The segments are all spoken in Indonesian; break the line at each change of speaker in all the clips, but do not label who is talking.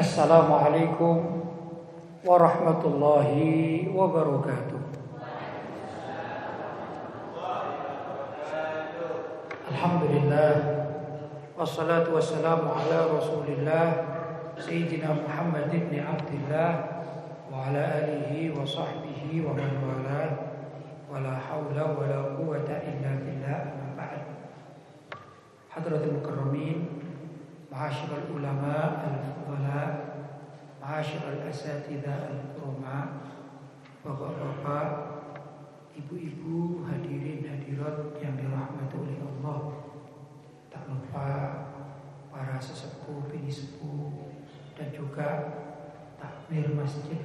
Assalamualaikum warahmatullahi wabarakatuh. Alhamdulillah Wassalatu wassalamu ala rasulillah Sayyidina Muhammad ibn Abdullah Wa ala alihi wa sahbihi wa man wala Wa la quwata illa billah Hadratul Mukarramin معاشر العلماء الفضلاء معاشر الأساتذة الكرماء بابا bapak ibu-ibu, hadirin hadirat yang dirahmati oleh Allah Tak lupa para sesepuh, bini sepuh Dan juga takmir masjid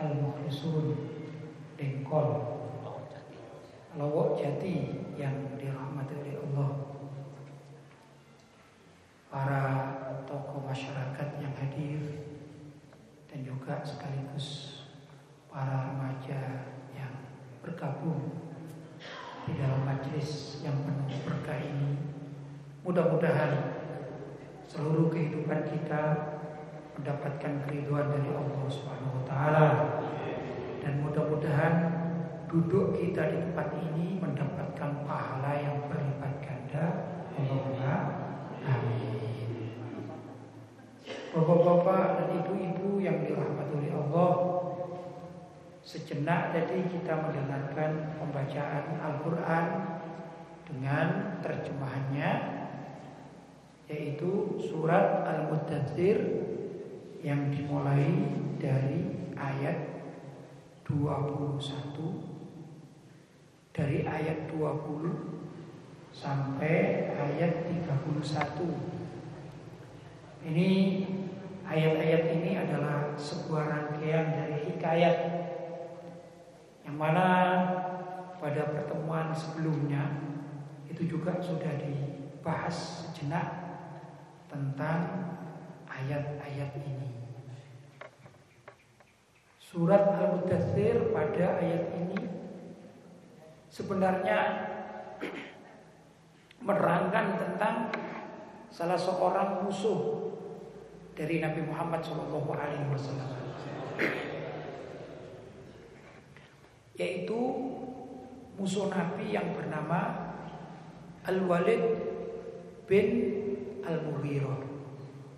Al-Mukhlisun Dengkol Lawak Jati yang dirahmati oleh Allah para tokoh masyarakat yang hadir dan juga sekaligus para remaja yang bergabung di dalam majelis yang penuh berkah ini. Mudah-mudahan seluruh kehidupan kita mendapatkan keriduan dari Allah Subhanahu wa taala dan mudah-mudahan duduk kita di tempat ini mendapatkan pahala yang berlipat ganda. Allahumma Bapak-bapak dan ibu-ibu yang dirahmati oleh Allah Sejenak tadi kita mendengarkan pembacaan Al-Quran Dengan terjemahannya Yaitu surat Al-Mudathir Yang dimulai dari ayat 21 Dari ayat 20 sampai ayat 31. Ini ayat-ayat ini adalah sebuah rangkaian dari hikayat yang mana pada pertemuan sebelumnya itu juga sudah dibahas sejenak tentang ayat-ayat ini. Surat Al-Mudathir pada ayat ini sebenarnya Menerangkan tentang salah seorang musuh dari Nabi Muhammad Shallallahu Alaihi Wasallam, yaitu musuh Nabi yang bernama Al-Walid bin Al-Mughirah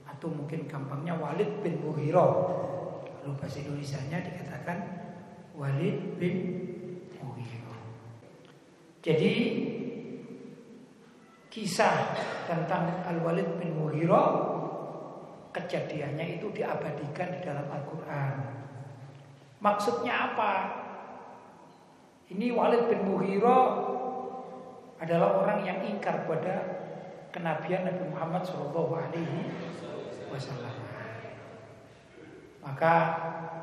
atau mungkin gampangnya Walid bin Mughirah. Kalau bahasa Indonesia dikatakan Walid bin Mughirah. Jadi kisah tentang Al-Walid bin Muhiro kejadiannya itu diabadikan di dalam Al-Qur'an. Maksudnya apa? Ini Walid bin Muhiro adalah orang yang ingkar pada kenabian Nabi Muhammad SAW. wasallam. Maka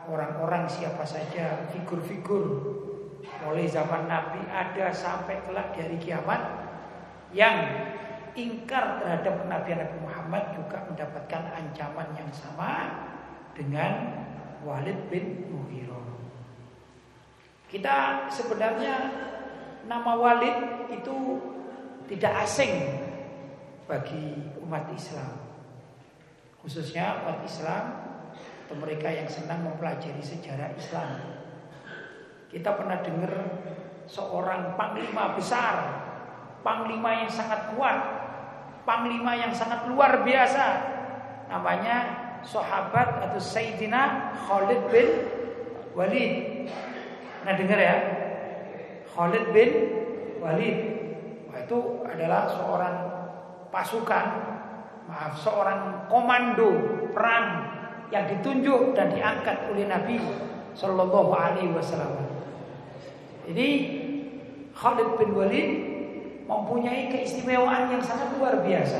orang-orang siapa saja figur-figur mulai zaman Nabi ada sampai kelak dari kiamat yang ingkar terhadap Nabi Nabi Muhammad juga mendapatkan ancaman yang sama dengan Walid bin Mughirah. Kita sebenarnya nama Walid itu tidak asing bagi umat Islam. Khususnya umat Islam atau mereka yang senang mempelajari sejarah Islam. Kita pernah dengar seorang panglima besar panglima yang sangat kuat, panglima yang sangat luar biasa. Namanya sahabat atau Sayyidina Khalid bin Walid. Nah, dengar ya. Khalid bin Walid. Wah, itu adalah seorang pasukan, maaf, seorang komando perang yang ditunjuk dan diangkat oleh Nabi Shallallahu alaihi wasallam. Jadi Khalid bin Walid mempunyai keistimewaan yang sangat luar biasa.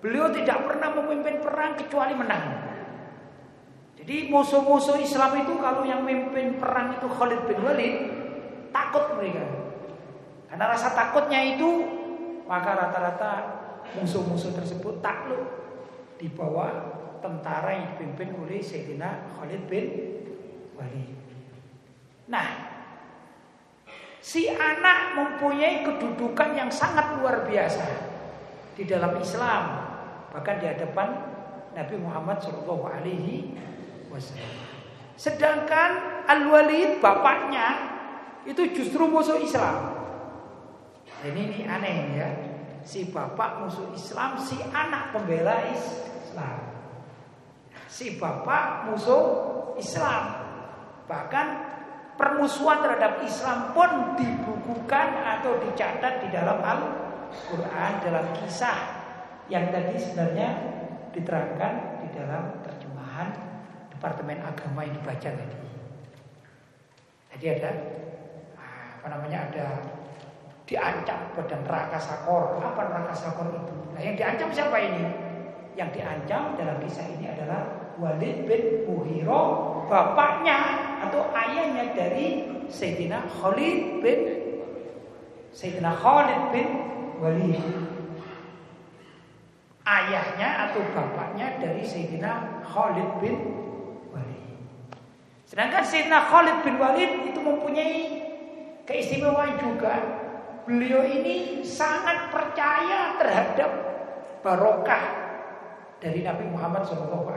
Beliau tidak pernah memimpin perang kecuali menang. Jadi musuh-musuh Islam itu kalau yang memimpin perang itu Khalid bin Walid takut mereka. Karena rasa takutnya itu maka rata-rata musuh-musuh tersebut takluk di bawah tentara yang dipimpin oleh Sayyidina Khalid bin Walid. Nah, Si anak mempunyai kedudukan yang sangat luar biasa di dalam Islam, bahkan di hadapan Nabi Muhammad Shallallahu Alaihi Wasallam. Sedangkan Al Walid bapaknya itu justru musuh Islam. Ini ini aneh ya, si bapak musuh Islam, si anak pembela Islam. Si bapak musuh Islam. Bahkan Permusuhan terhadap Islam pun dibukukan atau dicatat di dalam Al-Quran dalam kisah yang tadi sebenarnya diterangkan di dalam terjemahan Departemen Agama yang dibaca tadi. Jadi ada apa namanya ada diancam pada neraka sakor. Apa neraka sakor itu? Nah, yang diancam siapa ini? Yang diancam dalam kisah ini adalah Walid bin Muhiro, bapaknya atau ayahnya dari Sayyidina Khalid bin Sayyidina Khalid bin Walid. Ayahnya atau bapaknya dari Sayyidina Khalid bin Walid. Sedangkan Sayyidina Khalid bin Walid itu mempunyai keistimewaan juga. Beliau ini sangat percaya terhadap barokah dari Nabi Muhammad SAW.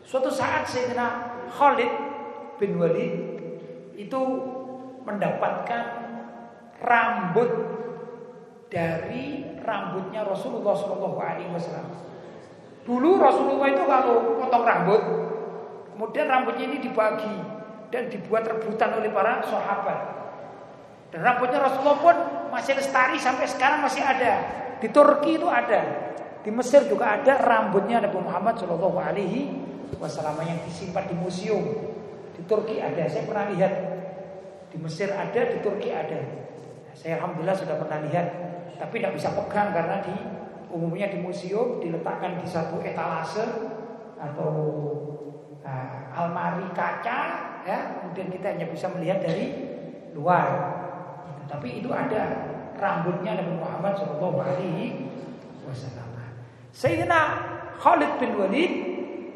Suatu saat Sayyidina Khalid bin Walid itu mendapatkan rambut dari rambutnya Rasulullah Shallallahu Alaihi Wasallam. Dulu Rasulullah itu kalau potong rambut, kemudian rambutnya ini dibagi dan dibuat rebutan oleh para sahabat. Dan rambutnya Rasulullah pun masih lestari sampai sekarang masih ada. Di Turki itu ada, di Mesir juga ada rambutnya Nabi Muhammad Shallallahu Alaihi Selama yang disimpan di museum Di Turki ada, saya pernah lihat Di Mesir ada, di Turki ada nah, Saya Alhamdulillah sudah pernah lihat Tapi tidak bisa pegang karena di Umumnya di museum diletakkan di satu etalase Atau nah, almari kaca ya, Kemudian kita hanya bisa melihat dari luar Tapi itu ada rambutnya Nabi Muhammad Shallallahu Alaihi Wasallam. Sayyidina Khalid bin Walid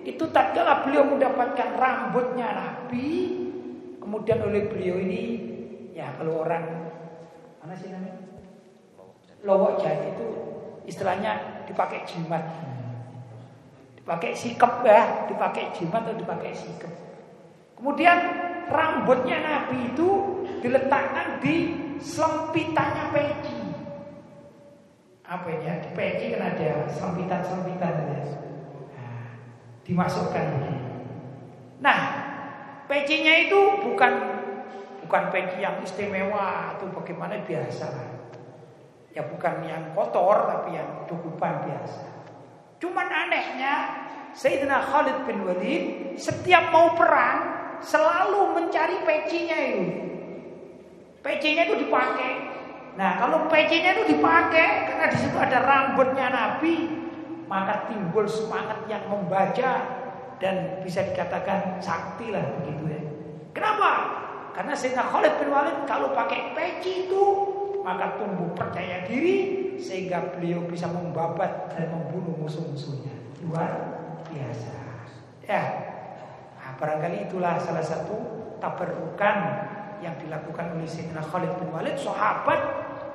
itu tak kalah beliau mendapatkan rambutnya Nabi. Kemudian oleh beliau ini, ya kalau orang mana sih namanya? Lowok jahit itu istilahnya dipakai jimat. Dipakai sikap ya, dipakai jimat atau dipakai sikap. Kemudian rambutnya Nabi itu diletakkan di sempitannya peci. Apa ya? Di peci kan ada sempitan-sempitan ya dimasukkan. Nah, pecinya itu bukan bukan peci yang istimewa atau bagaimana biasa. Ya bukan yang kotor tapi yang cukupan biasa. Cuman anehnya Sayyidina Khalid bin Walid setiap mau perang selalu mencari pecinya itu. Pecinya itu dipakai. Nah, kalau pecinya itu dipakai karena di situ ada rambutnya Nabi, maka timbul semangat yang membaca dan bisa dikatakan sakti lah begitu ya. Kenapa? Karena Sayyidina Khalid bin Walid kalau pakai peci itu maka tumbuh percaya diri sehingga beliau bisa membabat dan membunuh musuh-musuhnya. Luar biasa. Ya. Nah, barangkali itulah salah satu tabarukan yang dilakukan oleh Sayyidina Khalid bin Walid sahabat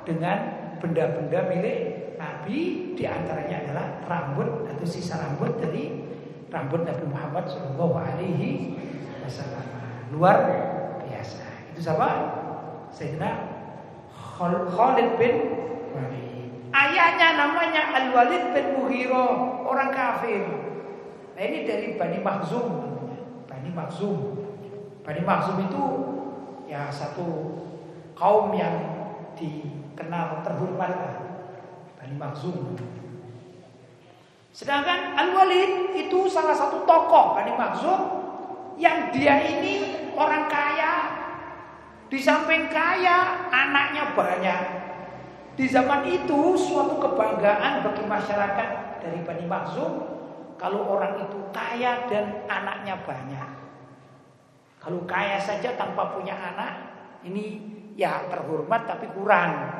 dengan benda-benda milik Nabi diantaranya adalah rambut atau sisa rambut dari rambut Nabi Muhammad Shallallahu Alaihi Wasallam. Luar biasa. Itu siapa? Sayyidina Khalid bin Walid. Ayahnya namanya Al Walid bin Muhiro orang kafir. Nah ini dari Bani Makhzum Bani Makhzum. Bani Makhzum itu ya satu kaum yang dikenal terhormat lah ini Makhzum. Sedangkan Al-Walid itu salah satu tokoh Bani kan makzum yang dia ini orang kaya. Di samping kaya, anaknya banyak. Di zaman itu suatu kebanggaan bagi masyarakat dari Bani Makhzum kalau orang itu kaya dan anaknya banyak. Kalau kaya saja tanpa punya anak, ini ya terhormat tapi kurang.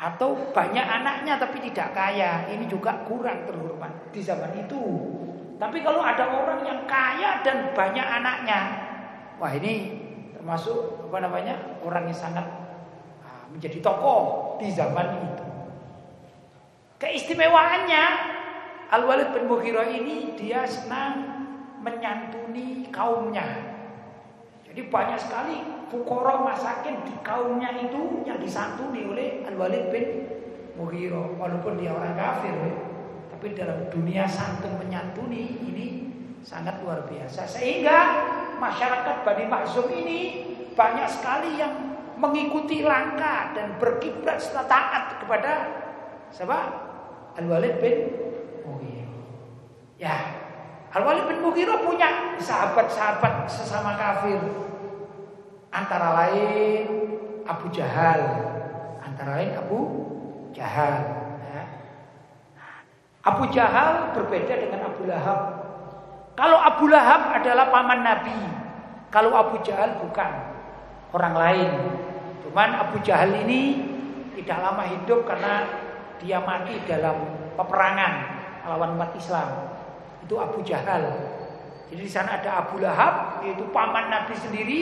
Atau banyak anaknya tapi tidak kaya Ini juga kurang terhormat di zaman itu Tapi kalau ada orang yang kaya dan banyak anaknya Wah ini termasuk apa namanya orang yang sangat ah, menjadi tokoh di zaman itu Keistimewaannya Al-Walid bin Mughirah ini dia senang menyantuni kaumnya jadi banyak sekali fukoro masakin di kaumnya itu yang disantuni oleh Al-Walid bin Mughiro walaupun dia orang kafir ya. tapi dalam dunia santun menyantuni ini sangat luar biasa sehingga masyarakat Bani Maksum ini banyak sekali yang mengikuti langkah dan serta taat kepada siapa Al-Walid bin Mughiro ya Al-Walid bin Mughirah punya sahabat-sahabat sesama kafir. Antara lain Abu Jahal, antara lain Abu Jahal. Ya. Abu Jahal berbeda dengan Abu Lahab. Kalau Abu Lahab adalah paman Nabi, kalau Abu Jahal bukan orang lain. Cuman Abu Jahal ini tidak lama hidup karena dia mati dalam peperangan lawan umat Islam itu Abu Jahal. Jadi di sana ada Abu Lahab yaitu paman Nabi sendiri,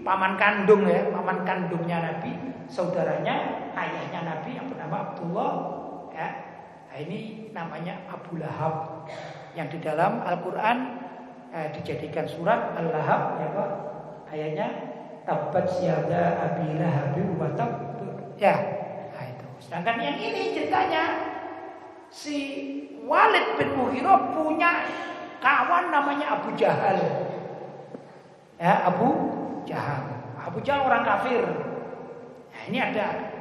paman kandung ya, paman kandungnya Nabi, saudaranya, ayahnya Nabi yang bernama Abdullah ya. Nah, ini namanya Abu Lahab yang di dalam Al-Qur'an eh, dijadikan surat Al-Lahab ya Pak. Ayatnya tabat siada abi Lahab wa Ya. Nah, itu. Sedangkan yang ini ceritanya si Walid bin Muhiro punya kawan namanya Abu Jahal. Ya, Abu Jahal. Abu Jahal orang kafir. Nah, ini ada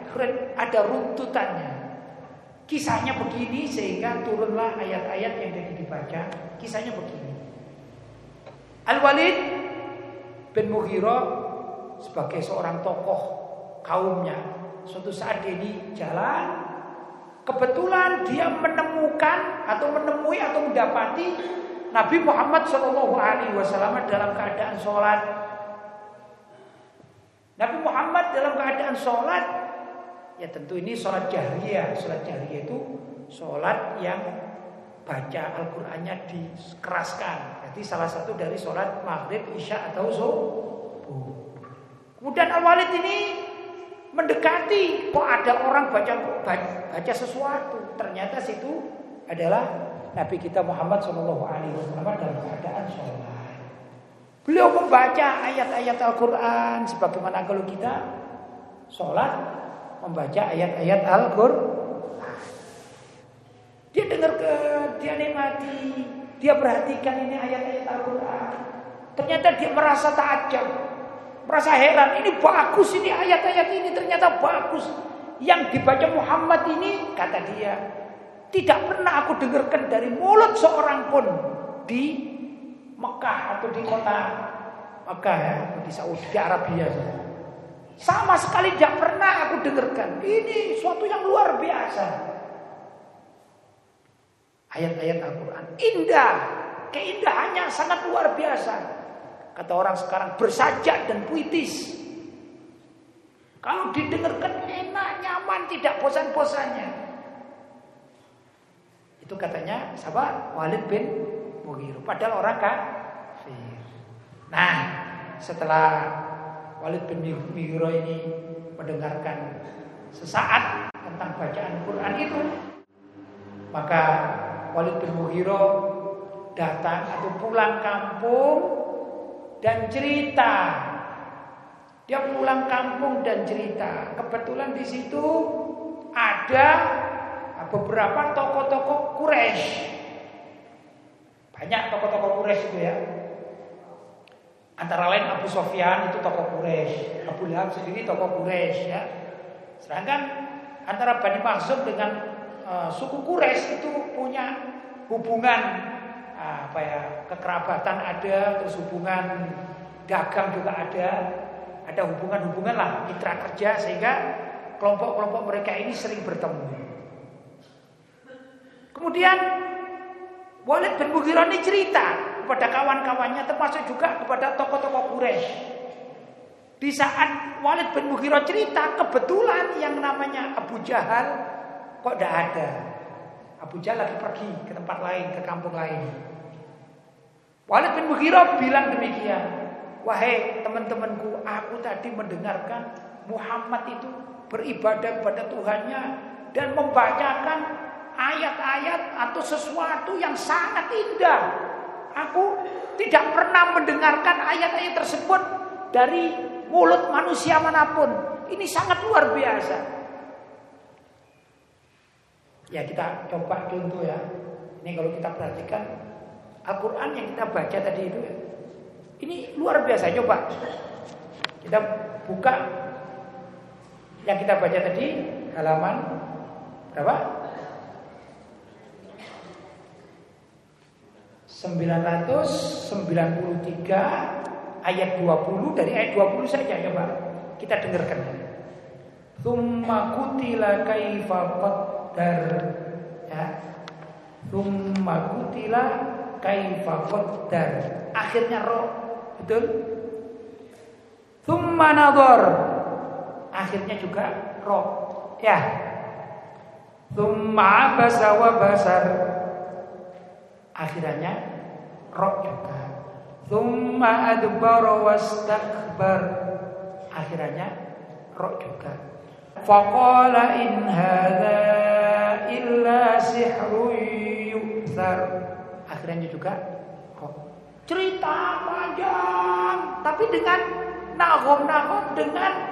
ada runtutannya. Kisahnya begini sehingga turunlah ayat-ayat yang tadi dibaca. Kisahnya begini. Al-Walid bin Muhiro sebagai seorang tokoh kaumnya. Suatu saat dia di jalan Kebetulan dia menemukan atau menemui atau mendapati Nabi Muhammad Shallallahu Alaihi Wasallam dalam keadaan sholat. Nabi Muhammad dalam keadaan sholat, ya tentu ini sholat jahriyah. Sholat jahriyah itu sholat yang baca Al-Qur'annya dikeraskan. Jadi salah satu dari sholat maghrib, isya atau subuh. Kemudian Al-Walid ini mendekati kok ada orang baca baca sesuatu ternyata situ adalah Nabi kita Muhammad Shallallahu Alaihi Wasallam dalam keadaan sholat beliau membaca ayat-ayat Al-Quran sebagaimana kalau kita sholat membaca ayat-ayat Al-Quran dia dengar ke dia nikmati dia perhatikan ini ayat-ayat Al-Quran ternyata dia merasa takjub merasa heran, ini bagus ini ayat-ayat ini ternyata bagus. Yang dibaca Muhammad ini kata dia, tidak pernah aku dengarkan dari mulut seorang pun di Mekah atau di kota Mekah ya, di Saudi di Arabia. Sama sekali tidak pernah aku dengarkan. Ini suatu yang luar biasa. Ayat-ayat Al-Quran indah, keindahannya sangat luar biasa. Kata orang sekarang bersajak dan puitis. Kalau didengarkan enak, nyaman, tidak bosan-bosannya. Itu katanya sahabat Walid bin Mughiru. Padahal orang kafir. Nah, setelah Walid bin Mughiru ini mendengarkan sesaat tentang bacaan Quran itu, maka Walid bin Mughiru datang atau pulang kampung dan cerita. Dia pulang kampung dan cerita. Kebetulan di situ ada beberapa toko-toko Quraisy. Banyak toko-toko Quraisy itu ya. Antara lain Abu Sofyan itu toko Quraisy, Abu Lahab sendiri toko Quraisy ya. Sedangkan antara Bani Maksum dengan uh, suku Quraisy itu punya hubungan apa ya kekerabatan ada, terus hubungan dagang juga ada, ada hubungan-hubungan lah mitra kerja sehingga kelompok-kelompok mereka ini sering bertemu. Kemudian Walid bin Mughirah ini cerita kepada kawan-kawannya termasuk juga kepada tokoh-tokoh Quraisy. Di saat Walid bin Mughirah cerita kebetulan yang namanya Abu Jahal kok tidak ada. Abu Jahal lagi pergi ke tempat lain, ke kampung lain.
Walid bin Mughirah bilang demikian.
Wahai teman-temanku, aku tadi mendengarkan Muhammad itu beribadah kepada Tuhannya dan membacakan ayat-ayat atau sesuatu yang sangat indah. Aku tidak pernah mendengarkan ayat-ayat tersebut dari mulut manusia manapun. Ini sangat luar biasa. Ya kita coba contoh ya. Ini kalau kita perhatikan Al-Quran yang kita baca tadi itu ya. Ini luar biasa Coba Kita buka Yang kita baca tadi Halaman Berapa? 993 Ayat 20 Dari ayat 20 saja coba Kita dengarkan Thumma kutila kaifa qaddar Ya Thumma kutila kaifa qaddar. Akhirnya ro. Betul? Thumma nadhar. Akhirnya juga ro. Ya. Thumma abasa wa basar. Akhirnya ro juga. Thumma adbara wastakbar. Akhirnya ro juga. Faqala in hadza illa sihrun yu'thar akhirnya juga kok cerita panjang tapi dengan nahom nahom dengan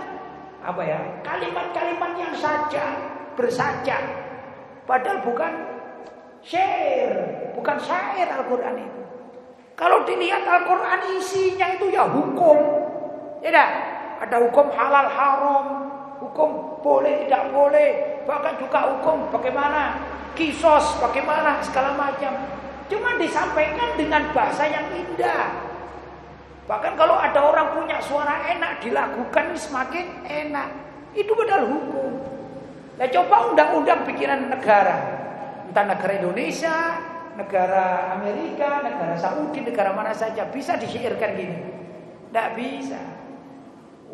apa ya kalimat-kalimat yang saja bersaja padahal bukan syair bukan syair Al-Qur'an itu kalau dilihat Al-Qur'an isinya itu ya hukum ya ada hukum halal haram hukum boleh tidak boleh bahkan juga hukum bagaimana kisos bagaimana segala macam Cuma disampaikan dengan bahasa yang indah. Bahkan kalau ada orang punya suara enak dilakukan semakin enak. Itu padahal hukum. Nah coba undang-undang pikiran negara. Entah negara Indonesia, negara Amerika, negara Saudi, negara mana saja. Bisa disyairkan gini. Tidak bisa.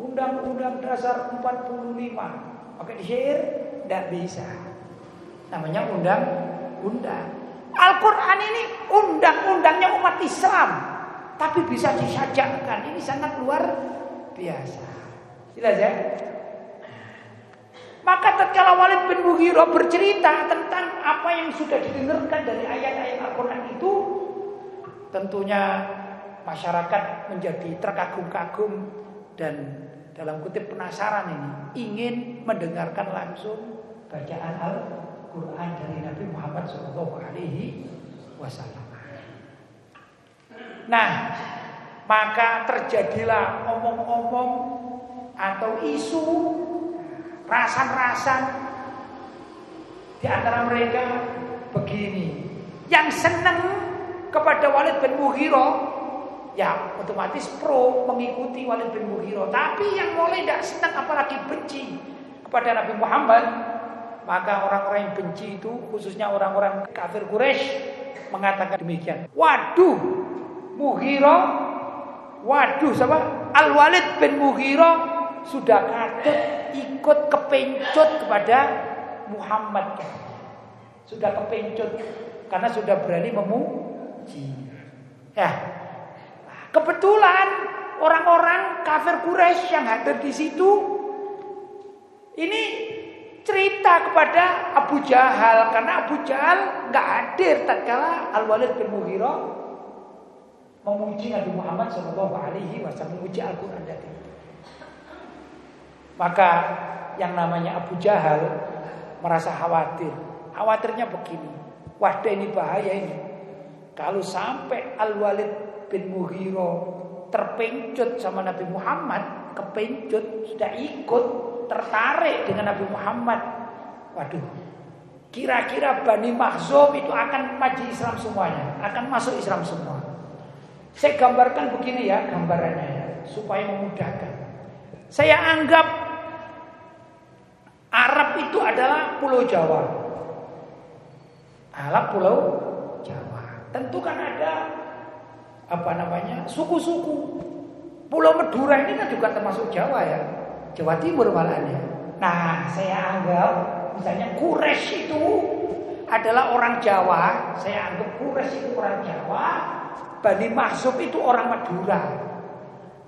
Undang-undang dasar 45. Oke disyair? Tidak bisa. Namanya undang-undang. Al-Quran ini undang-undangnya umat Islam Tapi bisa disajakkan Ini sangat luar biasa Jelas ya? Maka tatkala Walid bin Mughirah bercerita tentang apa yang sudah didengarkan dari ayat-ayat Al-Quran itu Tentunya masyarakat menjadi terkagum-kagum Dan dalam kutip penasaran ini Ingin mendengarkan langsung bacaan Al-Quran Quran dari Nabi Muhammad Shallallahu Alaihi Wasallam. Nah, maka terjadilah omong-omong atau isu rasan-rasan di antara mereka begini. Yang senang kepada Walid bin Mughirah ya otomatis pro mengikuti Walid bin Mughirah. Tapi yang mulai tidak senang apalagi benci kepada Nabi Muhammad maka orang-orang yang benci itu khususnya orang-orang kafir Quraisy mengatakan demikian. Waduh, Mughirah, waduh siapa? Al-Walid bin Mughirah sudah kaget, ikut kepencut kepada Muhammad. Sudah kepencut karena sudah berani memuji. Ya, kebetulan orang-orang kafir Quraisy yang hadir di situ ini cerita kepada Abu Jahal karena Abu Jahal nggak hadir tatkala Al Walid bin Muhiro memuji Nabi Muhammad Shallallahu Alaihi Wasallam memuji Al Quran dan maka yang namanya Abu Jahal merasa khawatir khawatirnya begini wadah ini bahaya ini kalau sampai Al Walid bin Muhiro terpencut sama Nabi Muhammad kepencut, sudah ikut, tertarik dengan Nabi Muhammad. Waduh, kira-kira Bani Mahzum itu akan maju Islam semuanya, akan masuk Islam semua. Saya gambarkan begini ya gambarannya ya, supaya memudahkan. Saya anggap Arab itu adalah pulau Jawa. Arab pulau Jawa. Tentu kan ada apa namanya? suku-suku. Pulau Madura ini kan juga termasuk Jawa ya. Jawa Timur malahnya. Nah, saya anggap misalnya Kures itu adalah orang Jawa. Saya anggap Kures itu orang Jawa. Bani Mahsub itu orang Madura.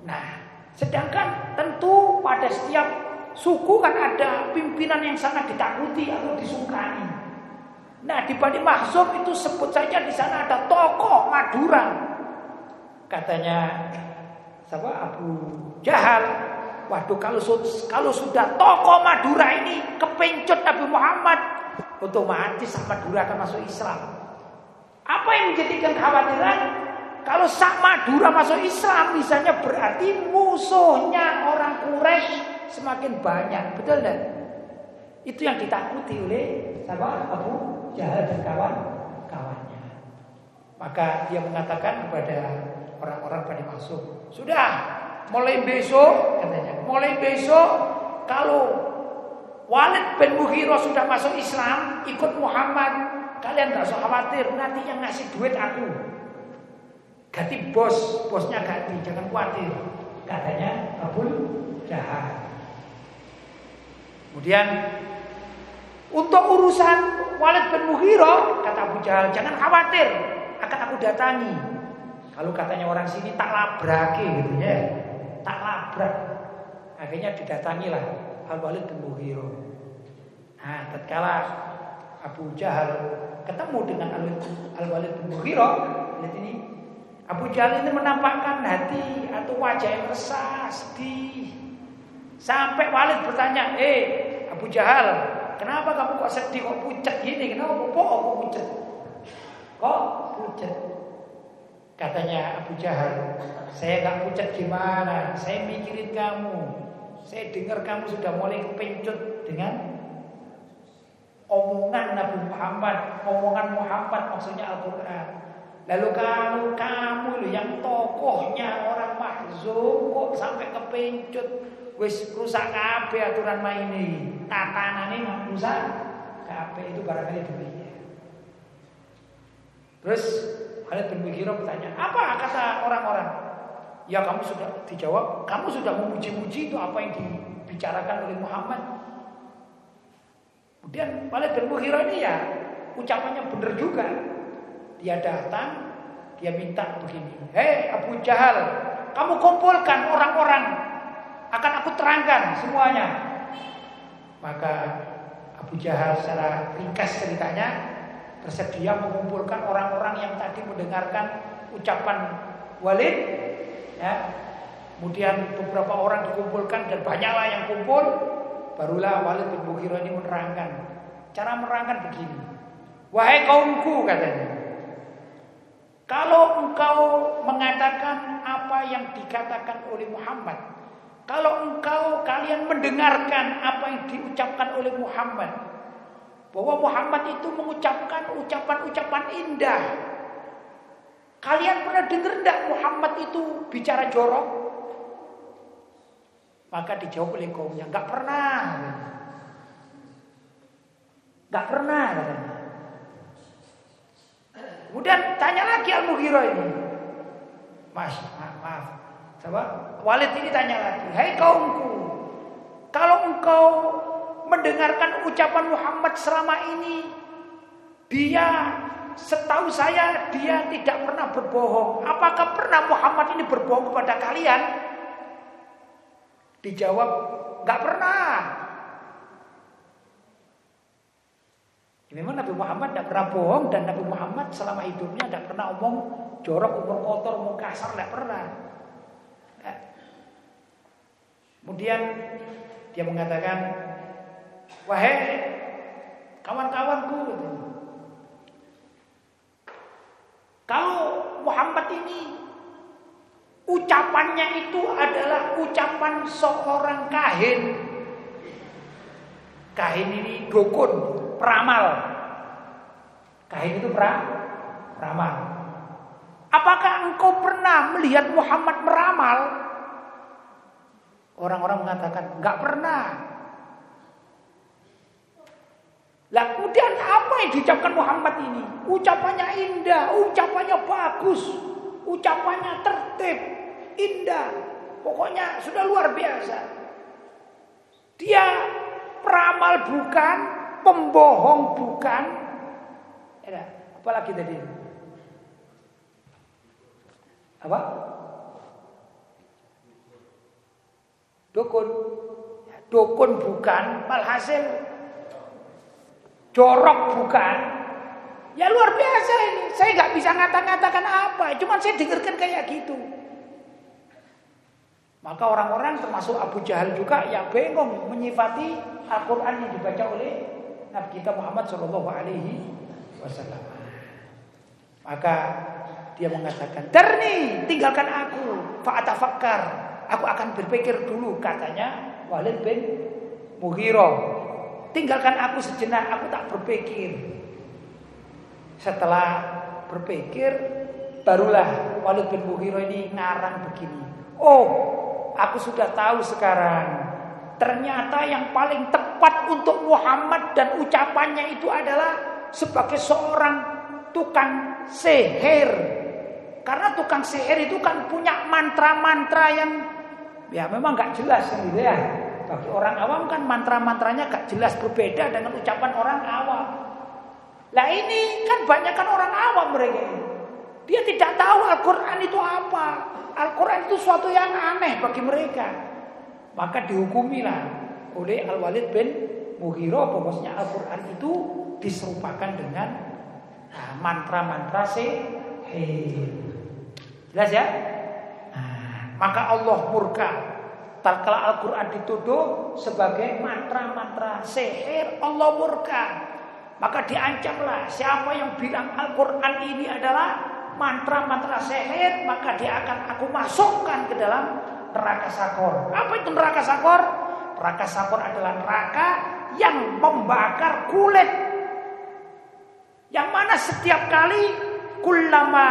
Nah, sedangkan tentu pada setiap suku kan ada pimpinan yang sangat ditakuti atau disukai. Nah, di Bani Mahsub itu sebut saja di sana ada tokoh Madura. Katanya siapa Abu Jahal. Waduh kalau kalau sudah toko Madura ini kepencut Nabi Muhammad, untuk otomatis Madura akan masuk Islam. Apa yang menjadikan khawatiran? Kalau sama Madura masuk Islam, misalnya berarti musuhnya orang Quraisy semakin banyak, betul tidak? Kan? Itu yang ditakuti oleh siapa Abu Jahal dan kawan-kawannya. Maka dia mengatakan kepada orang-orang pada masuk. Sudah, mulai besok katanya. Mulai besok kalau Walid bin Mughirah sudah masuk Islam, ikut Muhammad, kalian tak usah khawatir, nanti yang ngasih duit aku. Ganti bos, bosnya ganti, jangan khawatir. Katanya Abu Jahal. Kemudian untuk urusan Walid bin Mughirah kata Abu Jahal, jangan khawatir, akan aku datangi. Kalau katanya orang sini tak labrak, gitu ya. Tak labrak. Akhirnya didatangilah Al-Walid bin Mughirah. Nah, tatkala Abu Jahal ketemu dengan Al-Walid bin Mughirah, lihat ini Abu Jahal ini menampakkan hati atau wajah yang resah, sedih. Sampai Walid bertanya, "Eh, Abu Jahal, kenapa kamu kok sedih, kok pucat gini? Kenapa kok pucat? Kok pucat?" Katanya Abu Jahal, saya nggak pucat gimana? Saya mikirin kamu. Saya dengar kamu sudah mulai kepencut dengan omongan Nabi Muhammad, omongan Muhammad maksudnya Al-Qur'an. Lalu kalau kamu yang tokohnya orang mahzum kok sampai kepencut wis rusak kabe aturan main ini. Tatanan ini rusak Kabe itu barangkali demikian. Terus Khalid bin Mughirah bertanya, apa kata orang-orang? Ya kamu sudah dijawab, kamu sudah memuji-muji itu apa yang dibicarakan oleh Muhammad. Kemudian Khalid bin Mughirah ini ya ucapannya benar juga. Dia datang, dia minta begini, hei Abu Jahal, kamu kumpulkan orang-orang, akan aku terangkan semuanya. Maka Abu Jahal secara ringkas ceritanya bersedia mengumpulkan orang-orang yang tadi mendengarkan ucapan Walid ya. Kemudian beberapa orang dikumpulkan dan banyaklah yang kumpul barulah Walid bin Mughirah ini menerangkan. Cara menerangkan begini. Wahai kaumku katanya. Kalau engkau mengatakan apa yang dikatakan oleh Muhammad, kalau engkau kalian mendengarkan apa yang diucapkan oleh Muhammad, bahwa Muhammad itu mengucapkan ucapan-ucapan indah. Kalian pernah dengar tidak Muhammad itu bicara jorok? Maka dijawab oleh kaumnya, nggak pernah. nggak pernah. Kemudian tanya lagi Al-Mughira ini. Mas, maaf, maaf. Coba Walid ini tanya lagi, "Hai hey, kaumku, kalau engkau mendengarkan ucapan Muhammad selama ini. Dia setahu saya dia tidak pernah berbohong. Apakah pernah Muhammad ini berbohong kepada kalian? Dijawab, nggak pernah. Memang Nabi Muhammad tidak pernah bohong dan Nabi Muhammad selama hidupnya tidak pernah omong jorok, umur kotor, omong kasar, tidak pernah. Kemudian dia mengatakan Wahai kawan-kawanku. Gitu. Kalau Muhammad ini ucapannya itu adalah ucapan seorang kahin. Kahin ini dukun, peramal. Kahin itu pra, peramal. Apakah engkau pernah melihat Muhammad meramal? Orang-orang mengatakan enggak pernah. Lah kemudian apa yang diucapkan Muhammad ini? Ucapannya indah, ucapannya bagus, ucapannya tertib, indah. Pokoknya sudah luar biasa. Dia peramal bukan, pembohong bukan. Ya, apalagi tadi? Apa? Dukun. Ya, dukun bukan, malhasil Jorok bukan. Ya luar biasa ini. Saya nggak bisa ngata-ngatakan apa. Cuman saya dengarkan kayak gitu. Maka orang-orang termasuk Abu Jahal juga yang bengong menyifati Al-Quran yang dibaca oleh Nabi kita Muhammad Shallallahu Alaihi Wasallam. Maka dia mengatakan, Terni, tinggalkan aku, faatafakar. Aku akan berpikir dulu, katanya Walid bin Mughirah. Tinggalkan aku sejenak, aku tak berpikir. Setelah berpikir, barulah Walid bin Muhiro ini ngarang begini. Oh, aku sudah tahu sekarang. Ternyata yang paling tepat untuk Muhammad dan ucapannya itu adalah sebagai seorang tukang seher. Karena tukang seher itu kan punya mantra-mantra yang ya memang nggak jelas gitu ya. Bagi orang awam kan mantra-mantranya gak jelas berbeda dengan ucapan orang awam. Lah ini kan banyak kan orang awam mereka Dia tidak tahu Al-Quran itu apa. Al-Quran itu suatu yang aneh bagi mereka. Maka dihukumilah oleh Al-Walid bin Mughiro pokoknya Al-Quran itu diserupakan dengan ah, mantra-mantra nah, sihir. Jelas ya? Nah, maka Allah murka Tatkala Al-Quran dituduh sebagai mantra-mantra sihir Allah murka. Maka diancamlah siapa yang bilang Al-Quran ini adalah mantra-mantra sihir. Maka dia akan aku masukkan ke dalam neraka sakor. Apa itu neraka sakor? Neraka sakor adalah neraka yang membakar kulit. Yang mana setiap kali kulama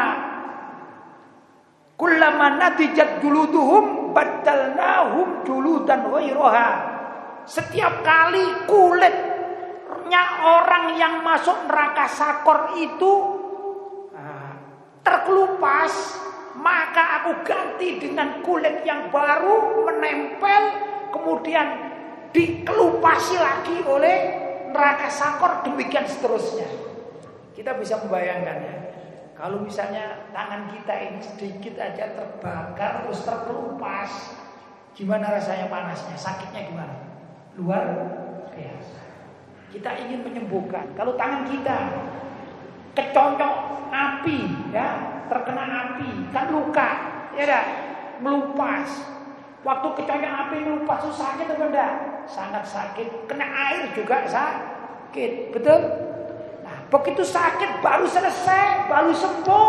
kulama dulu juluduhum dulu dan ghairaha. Setiap kali kulitnya orang yang masuk neraka sakor itu ah, terkelupas, maka aku ganti dengan kulit yang baru menempel kemudian dikelupasi lagi oleh neraka sakor demikian seterusnya. Kita bisa membayangkannya. Kalau misalnya tangan kita ini sedikit aja terbakar terus terkelupas, gimana rasanya panasnya, sakitnya gimana? Luar biasa. Kita ingin menyembuhkan. Kalau tangan kita kecocok api, ya terkena api, kan luka, ya dah, melupas. Waktu kecocok api melupas susahnya sakit atau enggak? Sangat sakit. Kena air juga sakit, betul? Begitu sakit baru selesai, baru sembuh,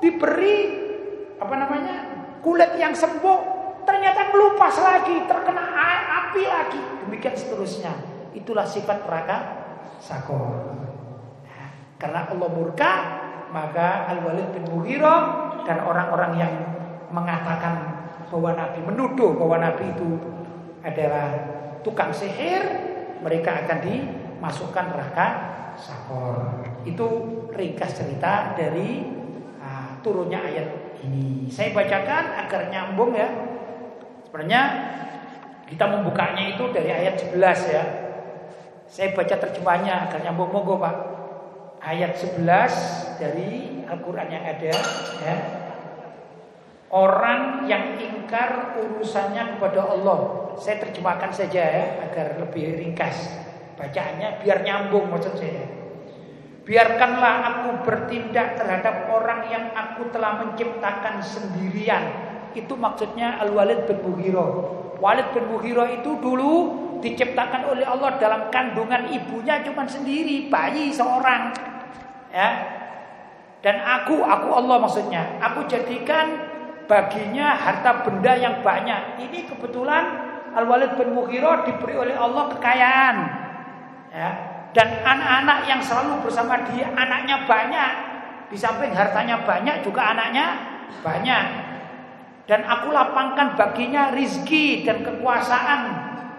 diberi apa namanya? kulit yang sembuh, ternyata melupas lagi, terkena api lagi. Demikian seterusnya. Itulah sifat neraka sakor. Nah, karena Allah murka, maka Al-Walid bin Mughirah dan orang-orang yang mengatakan bahwa Nabi menuduh bahwa Nabi itu adalah tukang sihir, mereka akan dimasukkan neraka sahur. Itu ringkas cerita dari uh, turunnya ayat ini. Saya bacakan agar nyambung ya. Sebenarnya kita membukanya itu dari ayat 11 ya. Saya baca terjemahnya agar nyambung monggo Pak. Ayat 11 dari Al-Qur'an yang ada ya. Orang yang ingkar urusannya kepada Allah. Saya terjemahkan saja ya agar lebih ringkas bacaannya biar nyambung maksud saya. Biarkanlah aku bertindak terhadap orang yang aku telah menciptakan sendirian. Itu maksudnya Al-Walid bin Mughirah. Walid bin Mughirah itu dulu diciptakan oleh Allah dalam kandungan ibunya cuma sendiri, bayi seorang. Ya. Dan aku, aku Allah maksudnya, aku jadikan baginya harta benda yang banyak. Ini kebetulan Al-Walid bin Mughirah diberi oleh Allah kekayaan ya. Dan anak-anak yang selalu bersama dia, anaknya banyak. Di samping hartanya banyak, juga anaknya banyak. Dan aku lapangkan baginya rizki dan kekuasaan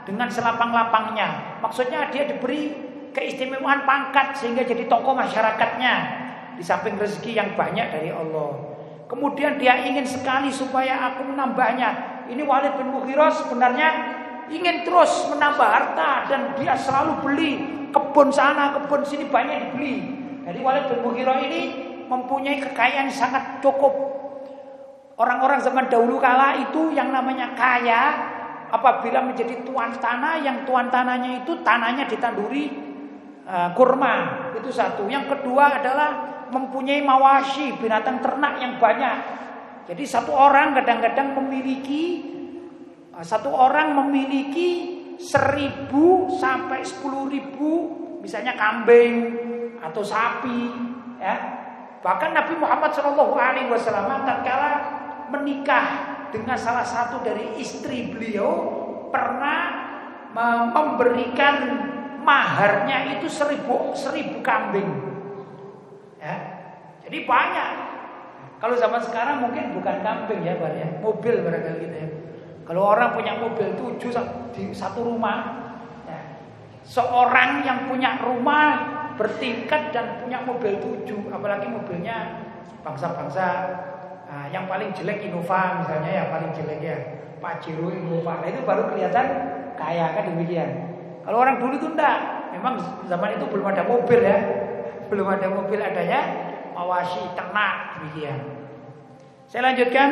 dengan selapang-lapangnya. Maksudnya dia diberi keistimewaan pangkat sehingga jadi tokoh masyarakatnya. Di samping rezeki yang banyak dari Allah. Kemudian dia ingin sekali supaya aku menambahnya. Ini Walid bin Mughirah sebenarnya ingin terus menambah harta dan dia selalu beli kebun sana, kebun sini banyak dibeli. Jadi Walid bin ini mempunyai kekayaan sangat cukup. Orang-orang zaman dahulu kala itu yang namanya kaya apabila menjadi tuan tanah yang tuan tanahnya itu tanahnya ditanduri uh, kurma itu satu. Yang kedua adalah mempunyai mawashi binatang ternak yang banyak. Jadi satu orang kadang-kadang memiliki satu orang memiliki seribu sampai sepuluh ribu misalnya kambing atau sapi ya bahkan Nabi Muhammad Shallallahu Alaihi Wasallam tatkala menikah dengan salah satu dari istri beliau pernah memberikan maharnya itu seribu seribu kambing ya jadi banyak kalau zaman sekarang mungkin bukan kambing ya bar ya mobil barangkali gitu ya kalau orang punya mobil tujuh di satu rumah, ya. seorang yang punya rumah bertingkat dan punya mobil tujuh, apalagi mobilnya bangsa-bangsa nah, yang paling jelek Innova misalnya yang paling jelek ya Pajero Innova. Nah, itu baru kelihatan kaya kan demikian. Kalau orang dulu itu enggak, memang zaman itu belum ada mobil ya, belum ada mobil adanya awasi ternak demikian. Saya lanjutkan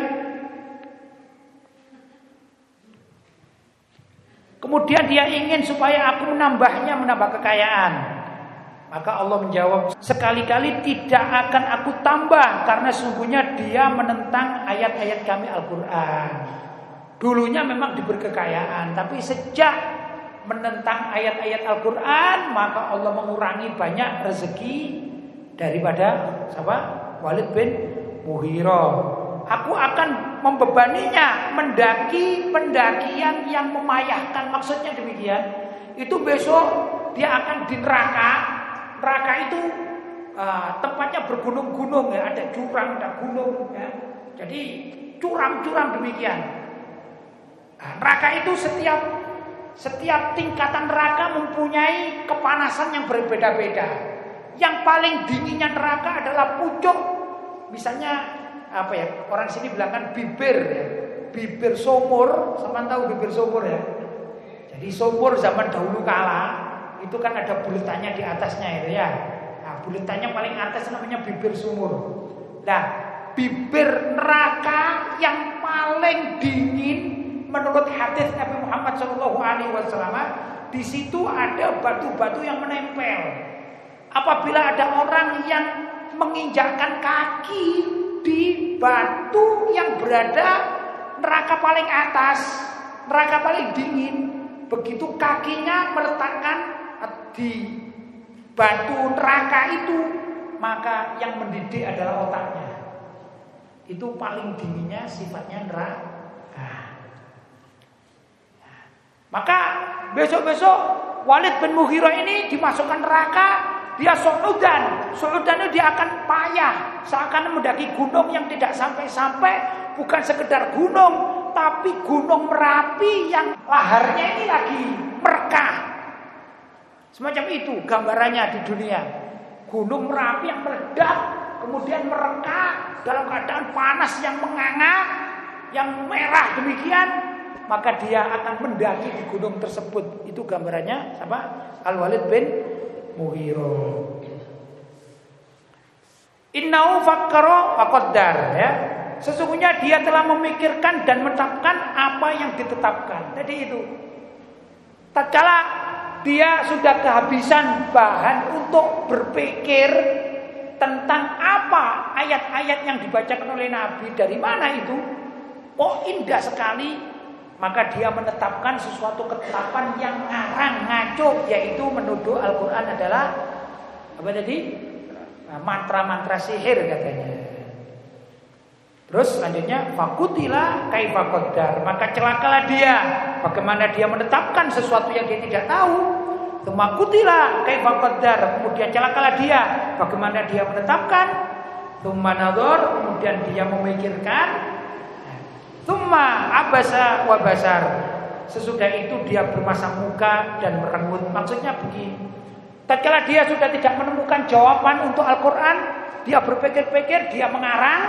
Kemudian dia ingin supaya aku menambahnya menambah kekayaan. Maka Allah menjawab, sekali-kali tidak akan aku tambah karena sungguhnya dia menentang ayat-ayat kami Al-Qur'an. Dulunya memang diberi kekayaan, tapi sejak menentang ayat-ayat Al-Qur'an, maka Allah mengurangi banyak rezeki daripada siapa? Walid bin Muhiro. Aku akan membebaninya mendaki pendakian yang memayahkan maksudnya demikian itu besok dia akan di neraka neraka itu uh, tempatnya bergunung-gunung ya ada jurang ada gunung ya jadi curam-curam demikian nah, neraka itu setiap setiap tingkatan neraka mempunyai kepanasan yang berbeda-beda yang paling dinginnya neraka adalah pucuk misalnya apa ya orang sini bilang kan bibir ya bibir sumur sama tahu bibir sumur ya jadi sumur zaman dahulu kala itu kan ada bulatannya di atasnya itu ya nah bulatannya paling atas namanya bibir sumur nah bibir neraka yang paling dingin menurut hadis Nabi Muhammad Shallallahu Alaihi Wasallam di situ ada batu-batu yang menempel apabila ada orang yang menginjakkan kaki di batu yang berada neraka paling atas, neraka paling dingin. Begitu kakinya meletakkan di batu neraka itu, maka yang mendidih adalah otaknya. Itu paling dinginnya sifatnya neraka. Maka besok-besok Walid bin Mughirah ini dimasukkan neraka dia su'udan. Su'udan itu dia akan payah. Seakan mendaki gunung yang tidak sampai-sampai. Bukan sekedar gunung. Tapi gunung Merapi yang laharnya ini lagi merkah. Semacam itu gambarannya di dunia. Gunung Merapi yang meledak. Kemudian merekah dalam keadaan panas yang menganga. Yang merah demikian. Maka dia akan mendaki di gunung tersebut. Itu gambarannya apa? Al-Walid bin muhiro. Innau fakkara fakodar ya. Sesungguhnya dia telah memikirkan dan menetapkan apa yang ditetapkan. Jadi itu. tak Tatkala dia sudah kehabisan bahan untuk berpikir tentang apa ayat-ayat yang dibacakan oleh Nabi dari mana itu? Oh indah sekali maka dia menetapkan sesuatu ketetapan yang ngarang ngaco yaitu menuduh Al-Qur'an adalah apa tadi? mantra-mantra sihir katanya. Terus selanjutnya fakutilah kaifa qaddar, maka celakalah dia. Bagaimana dia menetapkan sesuatu yang dia tidak tahu? Tumakutilah kaifa qaddar, kemudian celakalah dia. Bagaimana dia menetapkan? Tumanador, kemudian dia memikirkan Tuma abasa wabasar. Sesudah itu dia bermasa muka dan merenggut. Maksudnya begini. Tatkala dia sudah tidak menemukan jawaban untuk Al-Qur'an, dia berpikir-pikir, dia mengarang,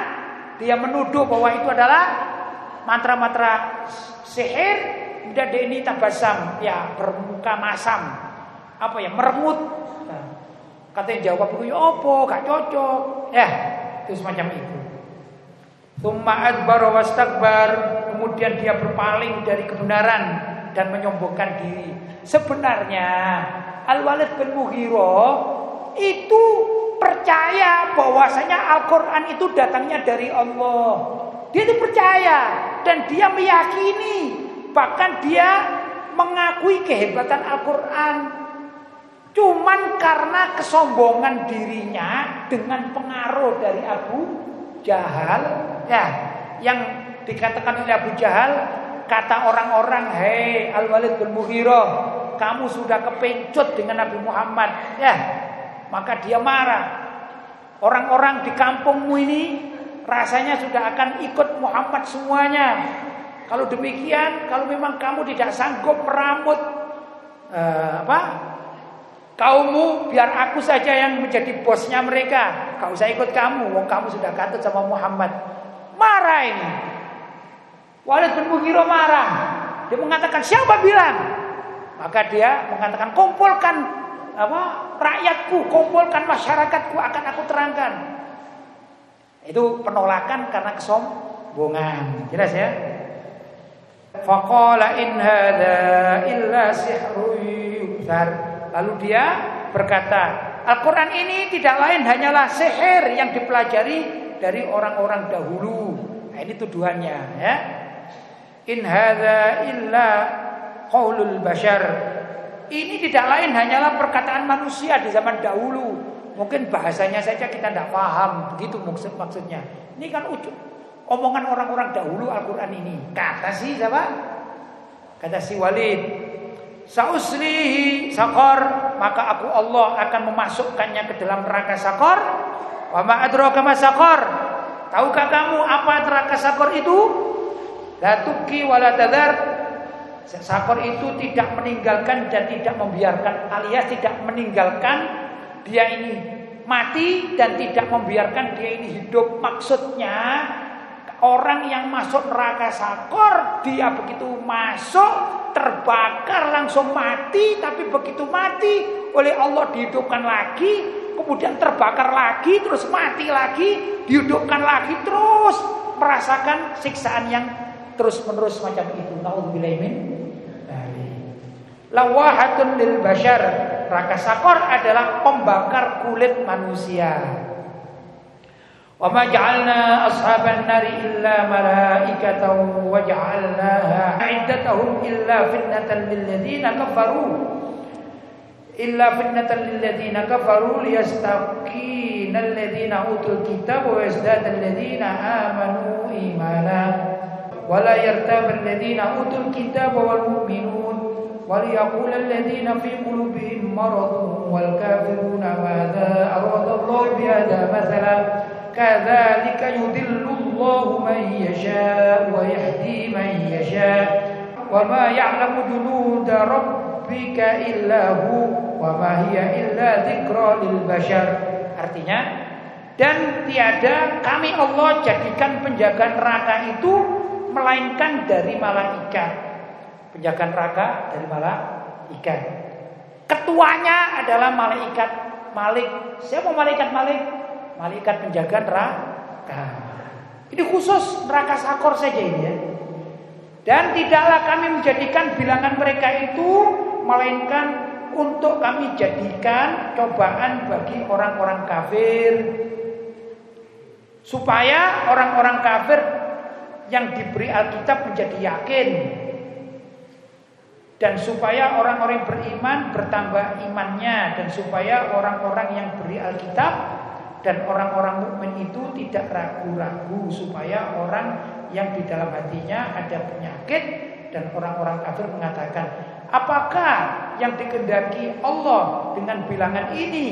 dia menuduh bahwa itu adalah mantra-mantra sihir, dan ini tabasam, ya bermuka masam. Apa ya? Merengut. Nah, katanya jawab itu, oh, "Ya apa? Gak cocok." Ya, itu semacam itu. Tumaat barawas takbar, kemudian dia berpaling dari kebenaran dan menyombongkan diri. Sebenarnya Al-Walid bin Muhiro itu percaya bahwasanya Al-Qur'an itu datangnya dari Allah. Dia itu percaya dan dia meyakini bahkan dia mengakui kehebatan Al-Qur'an. Cuman karena kesombongan dirinya dengan pengaruh dari Abu Jahal ya yang dikatakan oleh Abu Jahal kata orang-orang hei Al Walid bin Mughirah kamu sudah kepencut dengan Nabi Muhammad ya maka dia marah orang-orang di kampungmu ini rasanya sudah akan ikut Muhammad semuanya kalau demikian kalau memang kamu tidak sanggup meramut eh, apa kaummu biar aku saja yang menjadi bosnya mereka Kau usah ikut kamu, wong kamu sudah katut sama Muhammad. Marah ini. Walid bin Mughirah marah. Dia mengatakan siapa bilang? Maka dia mengatakan kumpulkan apa rakyatku, kumpulkan masyarakatku akan aku terangkan. Itu penolakan karena kesombongan. Jelas ya? Faqala in hadza illa sihrun Lalu dia berkata, Al-Quran ini tidak lain hanyalah seher yang dipelajari dari orang-orang dahulu. Nah, ini tuduhannya ya. In hada illa qaulul bashar. Ini tidak lain hanyalah perkataan manusia di zaman dahulu. Mungkin bahasanya saja kita tidak paham, begitu maksud maksudnya. Ini kan ujung omongan orang-orang dahulu Al-Qur'an ini. Kata si siapa? Kata si Walid, Sauslihi sakor maka aku Allah akan memasukkannya ke dalam neraka sakor. Wa ma adraka sakor? Tahukah kamu apa neraka sakor itu? Datuki tuki wala tadar. Sakor itu tidak meninggalkan dan tidak membiarkan alias tidak meninggalkan dia ini mati dan tidak membiarkan dia ini hidup. Maksudnya Orang yang masuk neraka sakor, dia begitu masuk, terbakar, langsung mati. Tapi begitu mati, oleh Allah dihidupkan lagi, kemudian terbakar lagi, terus mati lagi, dihidupkan lagi, terus merasakan siksaan yang terus-menerus macam itu. Nauzubillahimin. Lawahatun lil bashar. neraka sakor adalah pembakar kulit manusia. وما جعلنا أصحاب النار إلا ملائكة وجعلناها عدتهم إلا فتنة للذين كفروا إلا فتنة للذين كفروا ليستقين الذين أوتوا الكتاب ويزداد الذين آمنوا إيمانا ولا يرتاب الذين أوتوا الكتاب والمؤمنون وليقول الذين في قلوبهم مرض والكافرون ماذا أراد الله بهذا مثلا كذلك يضل الله من يشاء ويهدي من يشاء وما يعلم جنود ربك إلا هو وما هي إلا ذكرى للبشر artinya dan tiada kami Allah jadikan penjaga neraka itu melainkan dari malaikat penjaga neraka dari malaikat ketuanya adalah malaikat Malik siapa malaikat Malik malaikat penjaga neraka. Ini khusus neraka sakor saja ini ya. Dan tidaklah kami menjadikan bilangan mereka itu melainkan untuk kami jadikan cobaan bagi orang-orang kafir supaya orang-orang kafir yang diberi Alkitab menjadi yakin dan supaya orang-orang beriman bertambah imannya dan supaya orang-orang yang beri Alkitab dan orang-orang mukmin itu tidak ragu-ragu supaya orang yang di dalam hatinya ada penyakit dan orang-orang kafir mengatakan apakah yang dikehendaki Allah dengan bilangan ini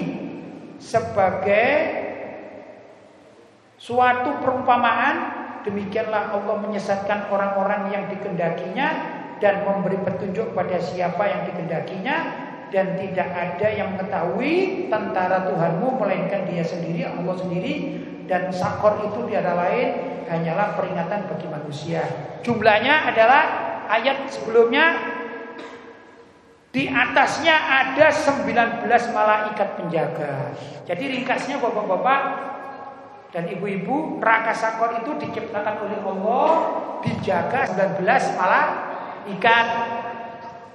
sebagai suatu perumpamaan demikianlah Allah menyesatkan orang-orang yang dikehendakinya dan memberi petunjuk pada siapa yang dikehendakinya dan tidak ada yang mengetahui tentara Tuhanmu melainkan Dia sendiri, Allah sendiri dan sakor itu tiada lain hanyalah peringatan bagi manusia. Jumlahnya adalah ayat sebelumnya di atasnya ada 19 malaikat penjaga. Jadi ringkasnya Bapak-bapak dan ibu-ibu, neraka sakor itu diciptakan oleh Allah dijaga 19 malaikat.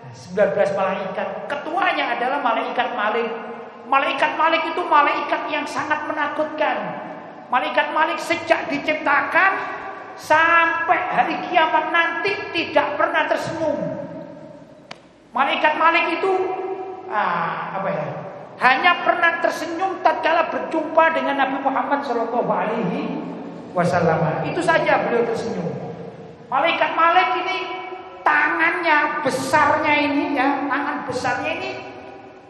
19 malaikat semuanya adalah malaikat Malik. Malaikat Malik itu malaikat yang sangat menakutkan. Malaikat Malik sejak diciptakan sampai hari kiamat nanti tidak pernah tersenyum. Malaikat Malik itu ah, apa ya? Hanya pernah tersenyum tatkala berjumpa dengan Nabi Muhammad SAW Alaihi Itu saja beliau tersenyum. Malaikat Malik ini tangannya besarnya ini ya, tangan besarnya ini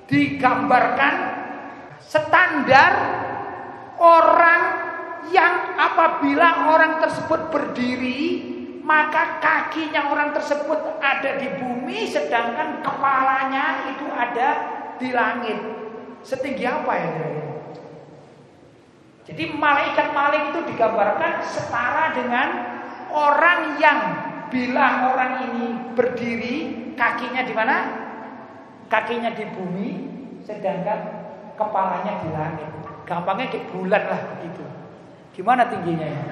digambarkan standar orang yang apabila orang tersebut berdiri maka kakinya orang tersebut ada di bumi sedangkan kepalanya itu ada di langit. Setinggi apa ya? Jadi malaikat maling itu digambarkan setara dengan orang yang bila orang ini berdiri kakinya di mana? Kakinya di bumi sedangkan kepalanya di langit. Gampangnya kayak bulan lah begitu. Gimana tingginya ya?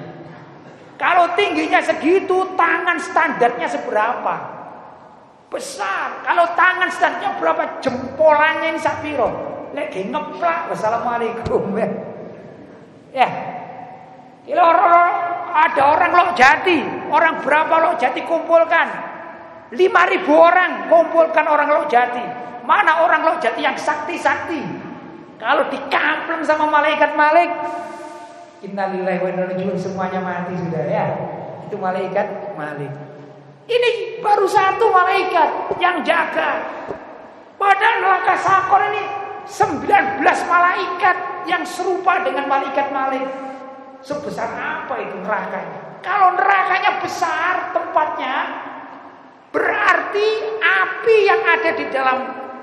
Kalau tingginya segitu, tangan standarnya seberapa? Besar. Kalau tangan standarnya berapa? Jempolannya ini sapiro. Lagi ngeplak. Wassalamualaikum. Ya. Kalau ada orang lo jadi, Orang berapa loh jati kumpulkan? 5000 orang kumpulkan orang loh jati. Mana orang loh jati yang sakti-sakti? Kalau dikampleng sama malaikat Malik, innalillahi wa inna semuanya mati sudah ya. Itu malaikat Malik. Ini baru satu malaikat yang jaga. Padahal neraka sakor ini 19 malaikat yang serupa dengan malaikat Malik. Sebesar apa itu nerakanya? Kalau nerakanya besar tempatnya, berarti api yang ada di dalam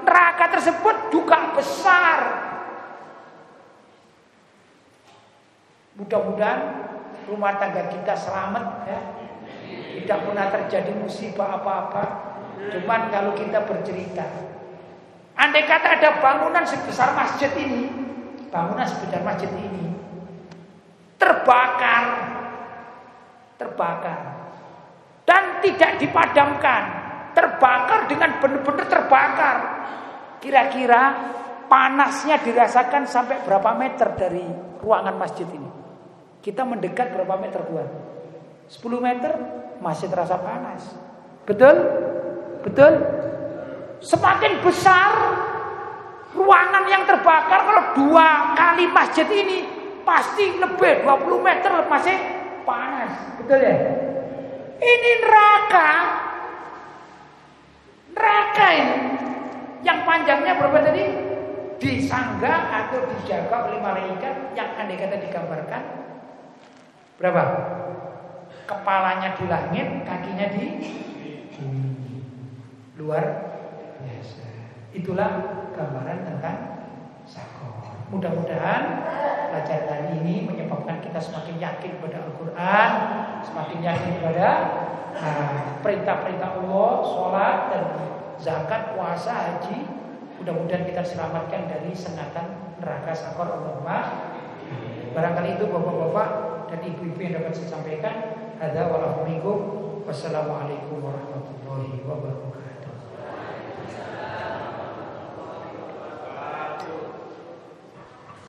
neraka tersebut juga besar. Mudah-mudahan rumah tangga kita selamat ya. Tidak pernah terjadi musibah apa-apa. Cuman kalau kita bercerita, andai kata ada bangunan sebesar masjid ini, bangunan sebesar masjid ini terbakar terbakar dan tidak dipadamkan, terbakar dengan benar-benar terbakar. Kira-kira panasnya dirasakan sampai berapa meter dari ruangan masjid ini? Kita mendekat berapa meter buat? 10 meter masih terasa panas. Betul? Betul? Semakin besar ruangan yang terbakar kalau dua kali masjid ini pasti lebih 20 meter masih panas, betul ya? Ini neraka. Neraka ini yang panjangnya berapa tadi? Disangga atau dijaga oleh malaikat yang andai kata digambarkan berapa? Kepalanya di langit, kakinya di Luar Itulah gambaran tentang Mudah-mudahan pelajaran hari ini menyebabkan kita semakin yakin kepada Al-Quran, semakin yakin kepada ah, perintah-perintah uh, Allah, sholat dan zakat, puasa, haji. Mudah-mudahan kita selamatkan dari sengatan neraka sakor Allahumma. Barangkali itu bapak-bapak dan ibu-ibu yang dapat saya sampaikan. Ada walaupun Wassalamualaikum warahmatullahi wabarakatuh.